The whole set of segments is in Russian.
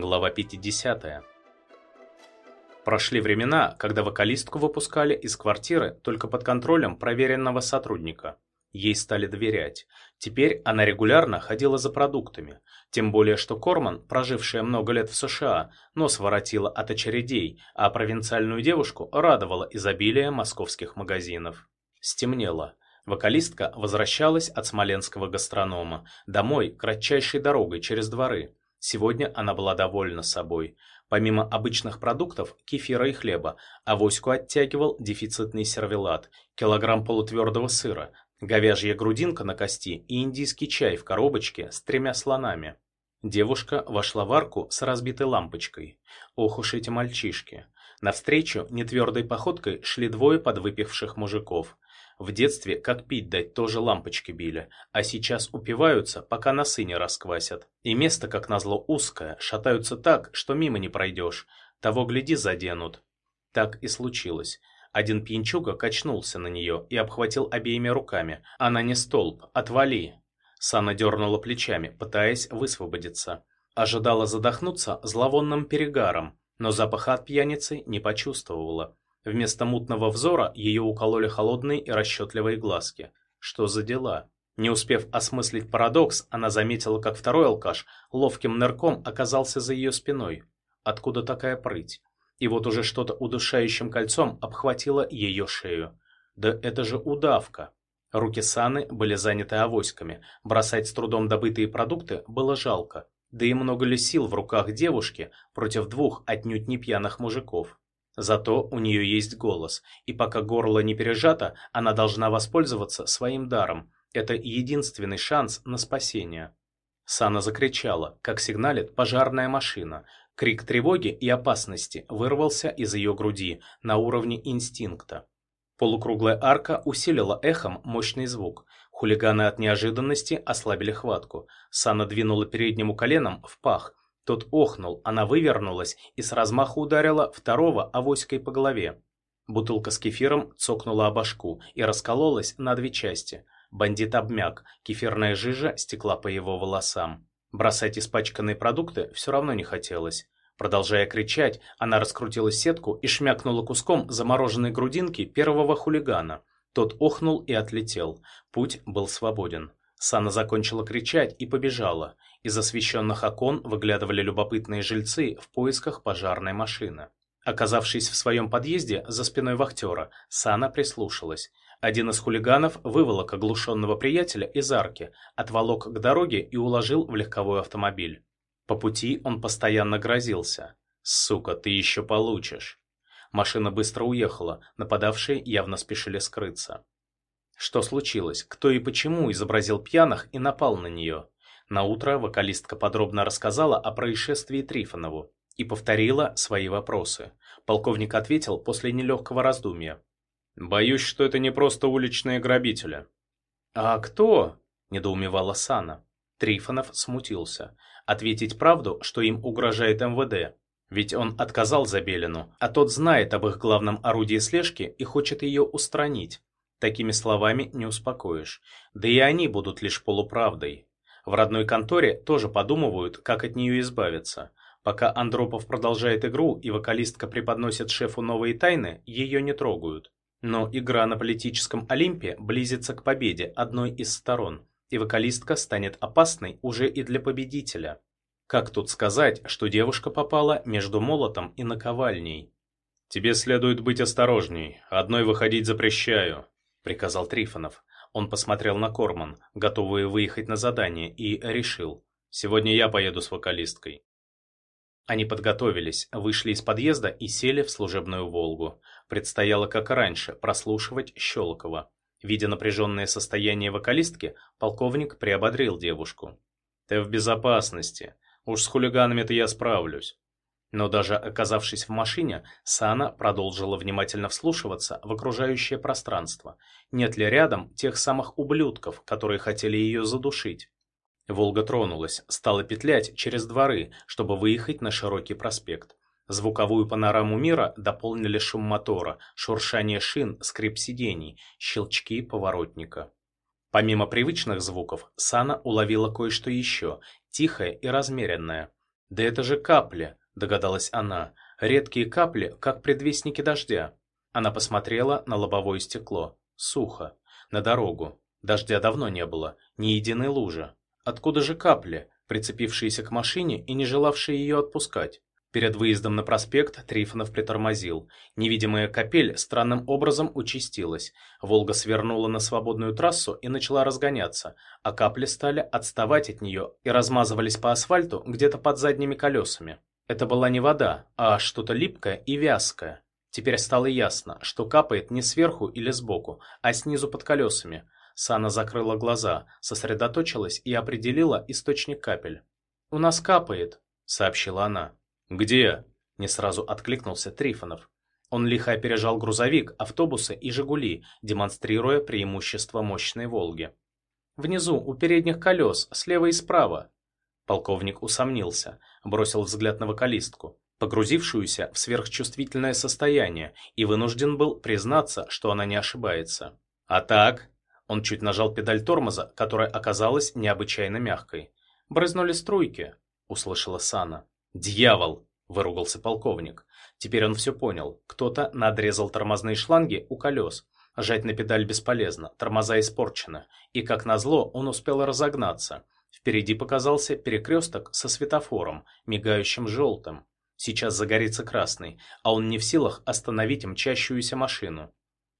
Глава 50. Прошли времена, когда вокалистку выпускали из квартиры только под контролем проверенного сотрудника. Ей стали доверять. Теперь она регулярно ходила за продуктами. Тем более, что Корман, прожившая много лет в США, нос воротила от очередей, а провинциальную девушку радовало изобилие московских магазинов. Стемнело. Вокалистка возвращалась от смоленского гастронома, домой кратчайшей дорогой через дворы. Сегодня она была довольна собой. Помимо обычных продуктов, кефира и хлеба, авоську оттягивал дефицитный сервелат, килограмм полутвердого сыра, говяжья грудинка на кости и индийский чай в коробочке с тремя слонами. Девушка вошла в арку с разбитой лампочкой. Ох уж эти мальчишки. Навстречу нетвердой походкой шли двое подвыпивших мужиков. В детстве, как пить дать, тоже лампочки били, а сейчас упиваются, пока носы не расквасят. И место, как назло, узкое, шатаются так, что мимо не пройдешь. Того, гляди, заденут. Так и случилось. Один пьянчуга качнулся на нее и обхватил обеими руками. Она не столб, отвали. Сана дернула плечами, пытаясь высвободиться. Ожидала задохнуться зловонным перегаром, но запаха от пьяницы не почувствовала. Вместо мутного взора ее укололи холодные и расчетливые глазки. Что за дела? Не успев осмыслить парадокс, она заметила, как второй алкаш ловким нырком оказался за ее спиной. Откуда такая прыть? И вот уже что-то удушающим кольцом обхватило ее шею. Да это же удавка. Руки Саны были заняты авоськами. Бросать с трудом добытые продукты было жалко. Да и много ли сил в руках девушки против двух отнюдь не пьяных мужиков? Зато у нее есть голос, и пока горло не пережато, она должна воспользоваться своим даром. Это единственный шанс на спасение. Сана закричала, как сигналит пожарная машина. Крик тревоги и опасности вырвался из ее груди на уровне инстинкта. Полукруглая арка усилила эхом мощный звук. Хулиганы от неожиданности ослабили хватку. Сана двинула переднему коленом в пах, тот охнул, она вывернулась и с размаху ударила второго авоськой по голове. Бутылка с кефиром цокнула о башку и раскололась на две части. Бандит обмяк, кефирная жижа стекла по его волосам. Бросать испачканные продукты все равно не хотелось. Продолжая кричать, она раскрутила сетку и шмякнула куском замороженной грудинки первого хулигана. Тот охнул и отлетел. Путь был свободен. Сана закончила кричать и побежала. Из освещенных окон выглядывали любопытные жильцы в поисках пожарной машины. Оказавшись в своем подъезде за спиной вахтера, Сана прислушалась. Один из хулиганов выволок оглушенного приятеля из арки, отволок к дороге и уложил в легковой автомобиль. По пути он постоянно грозился. «Сука, ты еще получишь!» Машина быстро уехала, нападавшие явно спешили скрыться. Что случилось, кто и почему изобразил пьяных и напал на нее? На утро вокалистка подробно рассказала о происшествии Трифонову и повторила свои вопросы. Полковник ответил после нелегкого раздумья. «Боюсь, что это не просто уличные грабители». «А кто?» – недоумевала Сана. Трифонов смутился. Ответить правду, что им угрожает МВД. Ведь он отказал Забелину, а тот знает об их главном орудии слежки и хочет ее устранить. Такими словами не успокоишь. Да и они будут лишь полуправдой. В родной конторе тоже подумывают, как от нее избавиться. Пока Андропов продолжает игру и вокалистка преподносит шефу новые тайны, ее не трогают. Но игра на политическом Олимпе близится к победе одной из сторон, и вокалистка станет опасной уже и для победителя. Как тут сказать, что девушка попала между молотом и наковальней? «Тебе следует быть осторожней, одной выходить запрещаю», — приказал Трифонов. Он посмотрел на Корман, готовую выехать на задание, и решил. «Сегодня я поеду с вокалисткой». Они подготовились, вышли из подъезда и сели в служебную «Волгу». Предстояло, как и раньше, прослушивать Щелокова. Видя напряженное состояние вокалистки, полковник приободрил девушку. «Ты в безопасности. Уж с хулиганами-то я справлюсь. Но даже оказавшись в машине, Сана продолжила внимательно вслушиваться в окружающее пространство. Нет ли рядом тех самых ублюдков, которые хотели ее задушить? Волга тронулась, стала петлять через дворы, чтобы выехать на широкий проспект. Звуковую панораму мира дополнили шум мотора, шуршание шин, скрип сидений, щелчки поворотника. Помимо привычных звуков, Сана уловила кое-что еще, тихое и размеренное – «Да это же капли», — догадалась она. «Редкие капли, как предвестники дождя». Она посмотрела на лобовое стекло. Сухо. На дорогу. Дождя давно не было. Ни единой лужи. Откуда же капли, прицепившиеся к машине и не желавшие ее отпускать? Перед выездом на проспект Трифонов притормозил. Невидимая капель странным образом участилась. Волга свернула на свободную трассу и начала разгоняться, а капли стали отставать от нее и размазывались по асфальту где-то под задними колесами. Это была не вода, а что-то липкое и вязкое. Теперь стало ясно, что капает не сверху или сбоку, а снизу под колесами. Сана закрыла глаза, сосредоточилась и определила источник капель. «У нас капает», — сообщила она. «Где?» – не сразу откликнулся Трифонов. Он лихо опережал грузовик, автобусы и «Жигули», демонстрируя преимущество мощной «Волги». «Внизу, у передних колес, слева и справа». Полковник усомнился, бросил взгляд на вокалистку, погрузившуюся в сверхчувствительное состояние, и вынужден был признаться, что она не ошибается. «А так?» Он чуть нажал педаль тормоза, которая оказалась необычайно мягкой. «Брызнули струйки», — услышала Сана. «Дьявол!» – выругался полковник. Теперь он все понял. Кто-то надрезал тормозные шланги у колес. Жать на педаль бесполезно, тормоза испорчены. И, как назло, он успел разогнаться. Впереди показался перекресток со светофором, мигающим желтым. Сейчас загорится красный, а он не в силах остановить мчащуюся машину.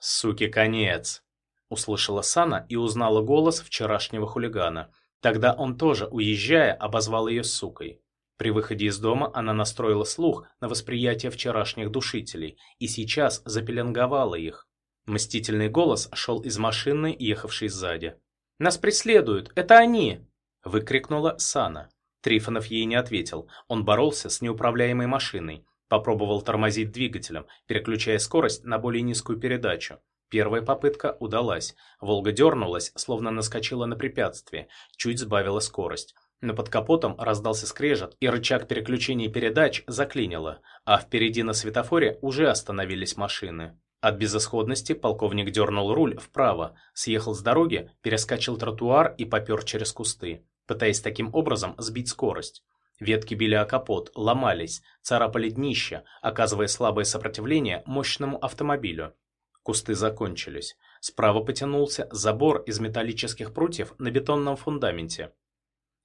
«Суки, конец!» Услышала Сана и узнала голос вчерашнего хулигана. Тогда он тоже, уезжая, обозвал ее сукой. При выходе из дома она настроила слух на восприятие вчерашних душителей и сейчас запеленговала их. Мстительный голос шел из машины, ехавшей сзади. «Нас преследуют! Это они!» – выкрикнула Сана. Трифонов ей не ответил. Он боролся с неуправляемой машиной. Попробовал тормозить двигателем, переключая скорость на более низкую передачу. Первая попытка удалась. Волга дернулась, словно наскочила на препятствие, чуть сбавила скорость. Но под капотом раздался скрежет, и рычаг переключения передач заклинило, а впереди на светофоре уже остановились машины. От безысходности полковник дернул руль вправо, съехал с дороги, перескочил тротуар и попер через кусты, пытаясь таким образом сбить скорость. Ветки били о капот, ломались, царапали днище, оказывая слабое сопротивление мощному автомобилю. Кусты закончились. Справа потянулся забор из металлических прутьев на бетонном фундаменте.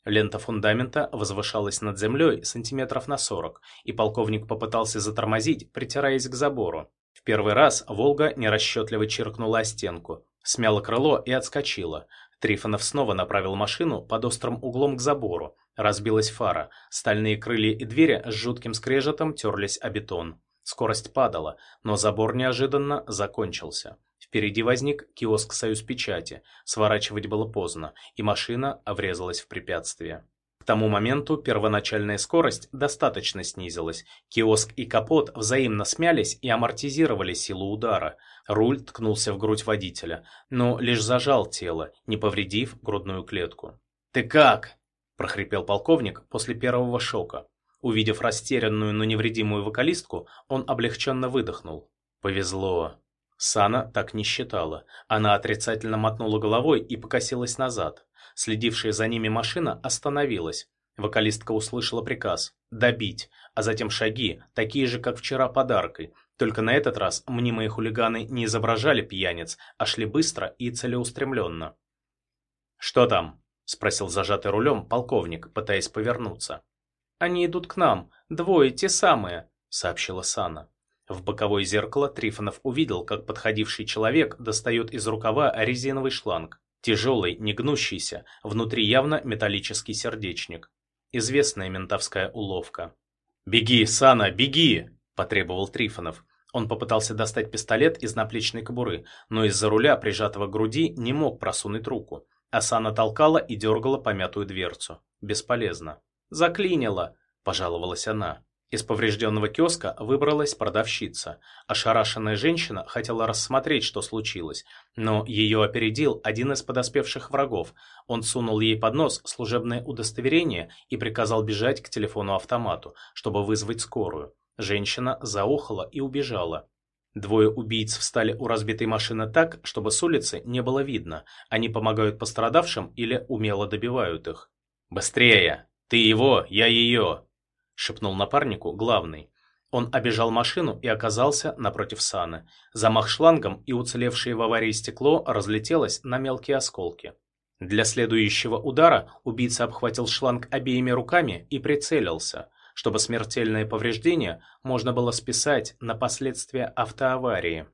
Лента фундамента возвышалась над землей сантиметров на сорок, и полковник попытался затормозить, притираясь к забору. В первый раз «Волга» нерасчетливо чиркнула о стенку, смяла крыло и отскочила. Трифонов снова направил машину под острым углом к забору. Разбилась фара, стальные крылья и двери с жутким скрежетом терлись о бетон. Скорость падала, но забор неожиданно закончился. Впереди возник киоск «Союз печати». Сворачивать было поздно, и машина врезалась в препятствие. К тому моменту первоначальная скорость достаточно снизилась. Киоск и капот взаимно смялись и амортизировали силу удара. Руль ткнулся в грудь водителя, но лишь зажал тело, не повредив грудную клетку. «Ты как?» – прохрипел полковник после первого шока. Увидев растерянную, но невредимую вокалистку, он облегченно выдохнул. «Повезло». Сана так не считала. Она отрицательно мотнула головой и покосилась назад. Следившая за ними машина остановилась. Вокалистка услышала приказ «добить», а затем шаги, такие же, как вчера подаркой. Только на этот раз мнимые хулиганы не изображали пьяниц, а шли быстро и целеустремленно. «Что там?» – спросил зажатый рулем полковник, пытаясь повернуться. «Они идут к нам, двое, те самые», – сообщила Сана. В боковое зеркало Трифонов увидел, как подходивший человек достает из рукава резиновый шланг. Тяжелый, негнущийся, внутри явно металлический сердечник. Известная ментовская уловка. «Беги, Сана, беги!» – потребовал Трифонов. Он попытался достать пистолет из наплечной кобуры, но из-за руля, прижатого к груди, не мог просунуть руку. Асана толкала и дергала помятую дверцу. Бесполезно. «Заклинило!» – пожаловалась она. Из поврежденного киоска выбралась продавщица. Ошарашенная женщина хотела рассмотреть, что случилось, но ее опередил один из подоспевших врагов. Он сунул ей под нос служебное удостоверение и приказал бежать к телефону-автомату, чтобы вызвать скорую. Женщина заохала и убежала. Двое убийц встали у разбитой машины так, чтобы с улицы не было видно. Они помогают пострадавшим или умело добивают их. «Быстрее! Ты его, я ее!» Шепнул напарнику главный. Он обежал машину и оказался напротив Саны. Замах шлангом и уцелевшее в аварии стекло разлетелось на мелкие осколки. Для следующего удара убийца обхватил шланг обеими руками и прицелился, чтобы смертельное повреждение можно было списать на последствия автоаварии.